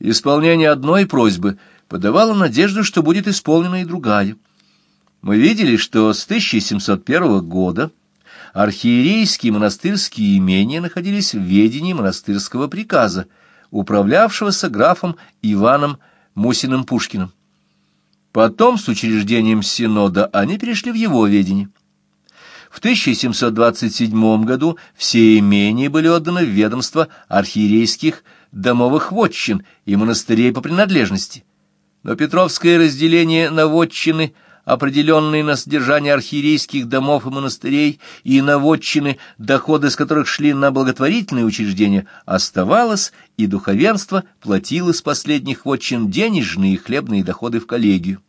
Исполнение одной просьбы подавало надежду, что будет исполнена и другая. Мы видели, что с 1701 года архиерейские монастырские имения находились в ведении монастырского приказа, управлявшегося графом Иваном Мусиным-Пушкиным. Потом, с учреждением Синода, они перешли в его ведение. В 1727 году все имения были отданы в ведомство архиерейских домовых вотчин и монастырей по принадлежности. Но Петровское разделение на вотчины, определенные на содержание архиерейских домов и монастырей, и на вотчины, доходы с которых шли на благотворительные учреждения, оставалось, и духовенство платило с последних вотчин денежные и хлебные доходы в коллегию.